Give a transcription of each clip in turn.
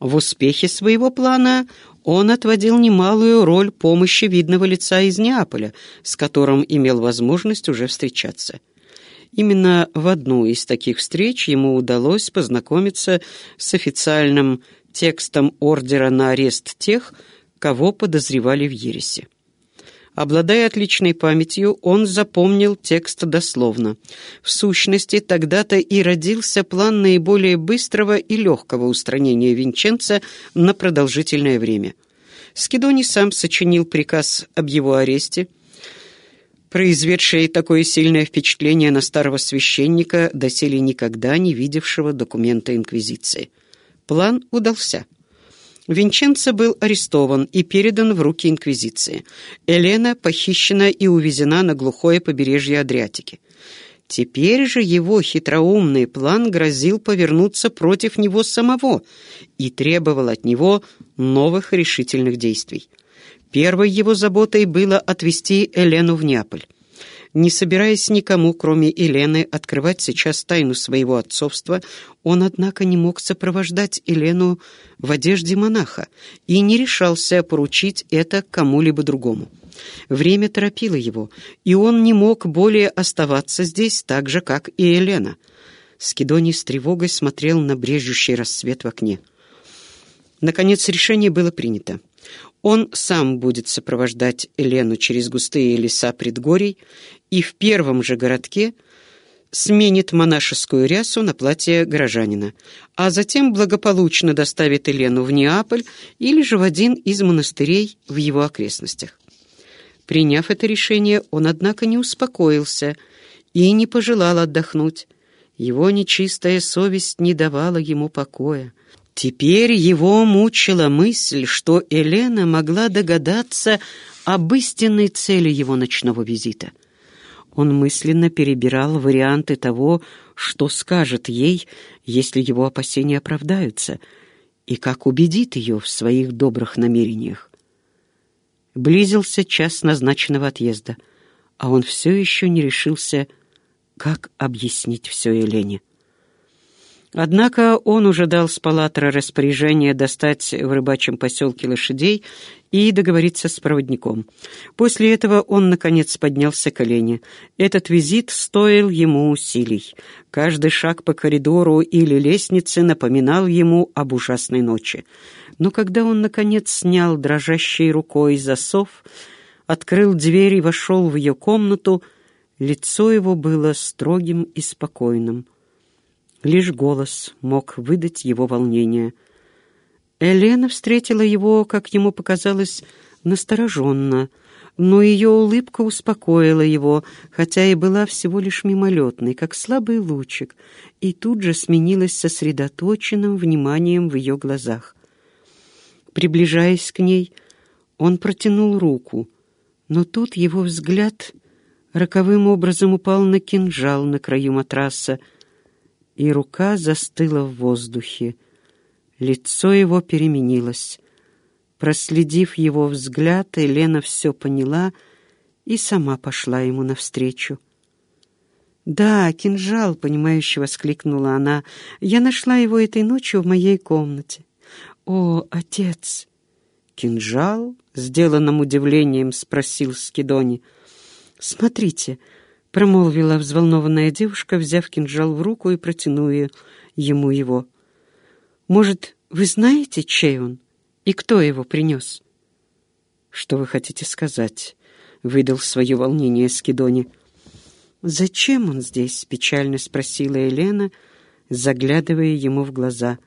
В успехе своего плана он отводил немалую роль помощи видного лица из Неаполя, с которым имел возможность уже встречаться. Именно в одну из таких встреч ему удалось познакомиться с официальным текстом ордера на арест тех, кого подозревали в ересе. Обладая отличной памятью, он запомнил текст дословно. В сущности, тогда-то и родился план наиболее быстрого и легкого устранения Винченца на продолжительное время. Скидони сам сочинил приказ об его аресте, произведший такое сильное впечатление на старого священника, доселе никогда не видевшего документа Инквизиции. План удался. Винченцо был арестован и передан в руки Инквизиции. Елена похищена и увезена на глухое побережье Адриатики. Теперь же его хитроумный план грозил повернуться против него самого и требовал от него новых решительных действий. Первой его заботой было отвезти Елену в Неаполь. Не собираясь никому, кроме Елены, открывать сейчас тайну своего отцовства, он, однако, не мог сопровождать Елену в одежде монаха и не решался поручить это кому-либо другому. Время торопило его, и он не мог более оставаться здесь так же, как и Елена. Скидоний с тревогой смотрел на брежущий рассвет в окне. Наконец решение было принято. Он сам будет сопровождать Елену через густые леса предгорий и в первом же городке сменит монашескую рясу на платье горожанина, а затем благополучно доставит Елену в Неаполь или же в один из монастырей в его окрестностях. Приняв это решение, он, однако, не успокоился и не пожелал отдохнуть. Его нечистая совесть не давала ему покоя. Теперь его мучила мысль, что Елена могла догадаться об истинной цели его ночного визита. Он мысленно перебирал варианты того, что скажет ей, если его опасения оправдаются, и как убедит ее в своих добрых намерениях. Близился час назначенного отъезда, а он все еще не решился, как объяснить все Елене. Однако он уже дал с палатра распоряжение достать в рыбачьем поселке лошадей и договориться с проводником. После этого он, наконец, поднялся к колени. Этот визит стоил ему усилий. Каждый шаг по коридору или лестнице напоминал ему об ужасной ночи. Но когда он, наконец, снял дрожащей рукой засов, открыл дверь и вошел в ее комнату, лицо его было строгим и спокойным. Лишь голос мог выдать его волнение. Елена встретила его, как ему показалось, настороженно, но ее улыбка успокоила его, хотя и была всего лишь мимолетной, как слабый лучик, и тут же сменилась сосредоточенным вниманием в ее глазах. Приближаясь к ней, он протянул руку, но тут его взгляд роковым образом упал на кинжал на краю матраса, и рука застыла в воздухе. Лицо его переменилось. Проследив его взгляд, Елена все поняла и сама пошла ему навстречу. «Да, кинжал», — понимающе воскликнула она, — «я нашла его этой ночью в моей комнате». «О, отец!» «Кинжал?» — сделанным удивлением спросил Скидони. «Смотрите», промолвила взволнованная девушка, взяв кинжал в руку и протянуя ему его. «Может, вы знаете, чей он? И кто его принес?» «Что вы хотите сказать?» — выдал свое волнение Скидони. «Зачем он здесь?» — печально спросила Елена, заглядывая ему в глаза.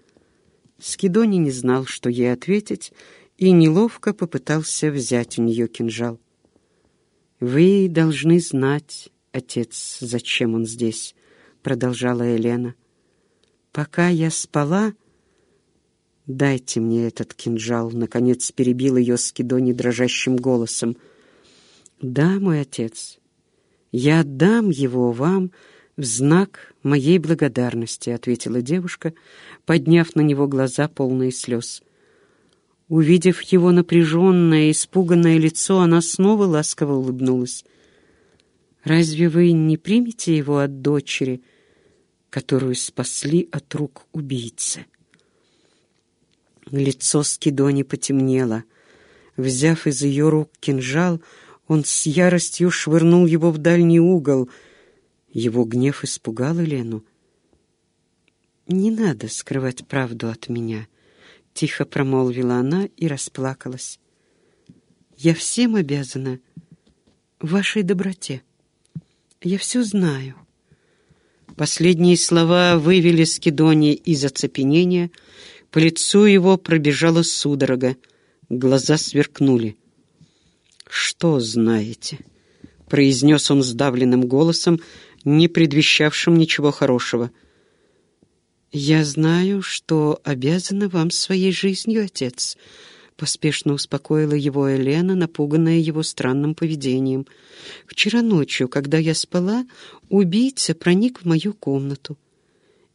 Скидони не знал, что ей ответить, и неловко попытался взять у нее кинжал. «Вы должны знать, отец, зачем он здесь?» — продолжала Елена. «Пока я спала...» «Дайте мне этот кинжал», — наконец перебил ее Скидони дрожащим голосом. «Да, мой отец, я отдам его вам в знак моей благодарности», — ответила девушка, подняв на него глаза, полные слез. Увидев его напряженное, испуганное лицо, она снова ласково улыбнулась. Разве вы не примете его от дочери, которую спасли от рук убийцы? Лицо Скидони потемнело. Взяв из ее рук кинжал, он с яростью швырнул его в дальний угол. Его гнев испугал Елену. «Не надо скрывать правду от меня», — тихо промолвила она и расплакалась. «Я всем обязана вашей доброте. Я все знаю». Последние слова вывели Скидони из оцепенения. По лицу его пробежала судорога. Глаза сверкнули. «Что знаете?» — произнес он сдавленным голосом, не предвещавшим ничего хорошего — «Я знаю, что обязана вам своей жизнью, отец», — поспешно успокоила его Елена, напуганная его странным поведением. «Вчера ночью, когда я спала, убийца проник в мою комнату.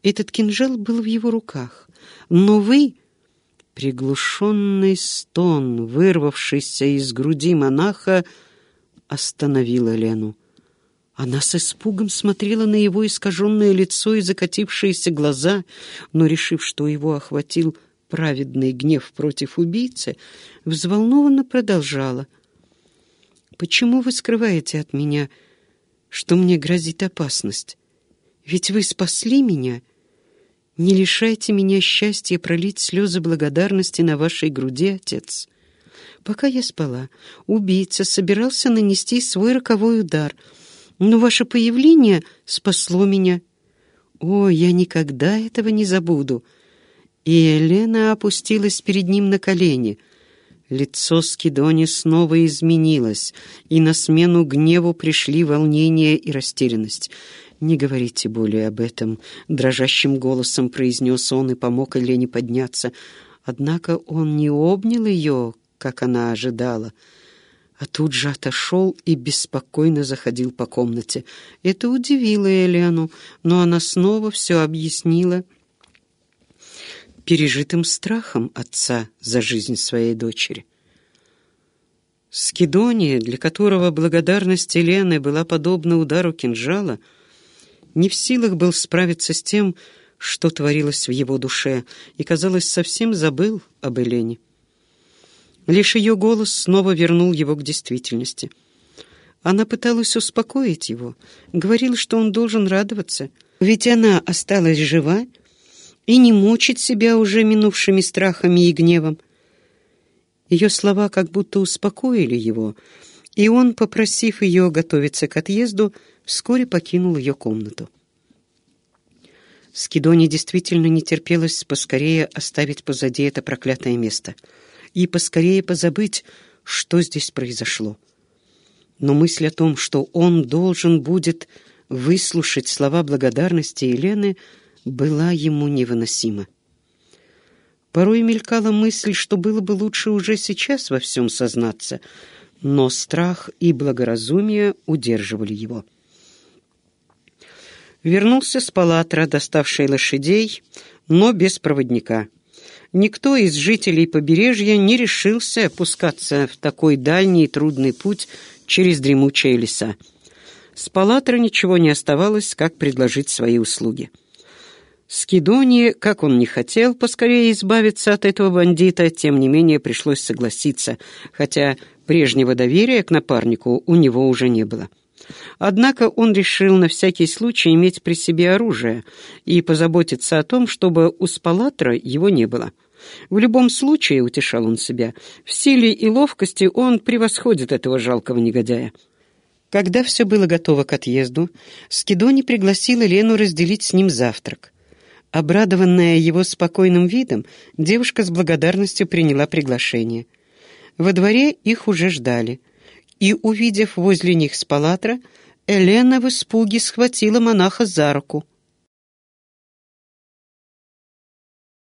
Этот кинжал был в его руках, но вы...» Приглушенный стон, вырвавшийся из груди монаха, остановил Елену. Она с испугом смотрела на его искаженное лицо и закатившиеся глаза, но, решив, что его охватил праведный гнев против убийцы, взволнованно продолжала. «Почему вы скрываете от меня, что мне грозит опасность? Ведь вы спасли меня. Не лишайте меня счастья пролить слезы благодарности на вашей груди, отец». Пока я спала, убийца собирался нанести свой роковой удар — но ваше появление спасло меня. О, я никогда этого не забуду. И Елена опустилась перед ним на колени. Лицо Скидони снова изменилось, и на смену гневу пришли волнение и растерянность. «Не говорите более об этом», — дрожащим голосом произнес он и помог Елене подняться. Однако он не обнял ее, как она ожидала а тут же отошел и беспокойно заходил по комнате. Это удивило Елену, но она снова все объяснила пережитым страхом отца за жизнь своей дочери. Скидония, для которого благодарность Елены была подобна удару кинжала, не в силах был справиться с тем, что творилось в его душе, и, казалось, совсем забыл об Елене. Лишь ее голос снова вернул его к действительности. Она пыталась успокоить его, говорила, что он должен радоваться, ведь она осталась жива и не мучить себя уже минувшими страхами и гневом. Ее слова как будто успокоили его, и он, попросив ее готовиться к отъезду, вскоре покинул ее комнату. Скидоне действительно не терпелось поскорее оставить позади это проклятое место — и поскорее позабыть, что здесь произошло. Но мысль о том, что он должен будет выслушать слова благодарности Елены, была ему невыносима. Порой мелькала мысль, что было бы лучше уже сейчас во всем сознаться, но страх и благоразумие удерживали его. Вернулся с палатра, доставший лошадей, но без проводника — Никто из жителей побережья не решился опускаться в такой дальний и трудный путь через дремучие леса. С Палатра ничего не оставалось, как предложить свои услуги. Скидони, как он не хотел поскорее избавиться от этого бандита, тем не менее пришлось согласиться, хотя прежнего доверия к напарнику у него уже не было. Однако он решил на всякий случай иметь при себе оружие и позаботиться о том, чтобы у Спалатра его не было. В любом случае, утешал он себя, в силе и ловкости он превосходит этого жалкого негодяя. Когда все было готово к отъезду, Скидони пригласила Лену разделить с ним завтрак. Обрадованная его спокойным видом, девушка с благодарностью приняла приглашение. Во дворе их уже ждали, и, увидев возле них Спалатра, Елена в испуге схватила монаха за руку.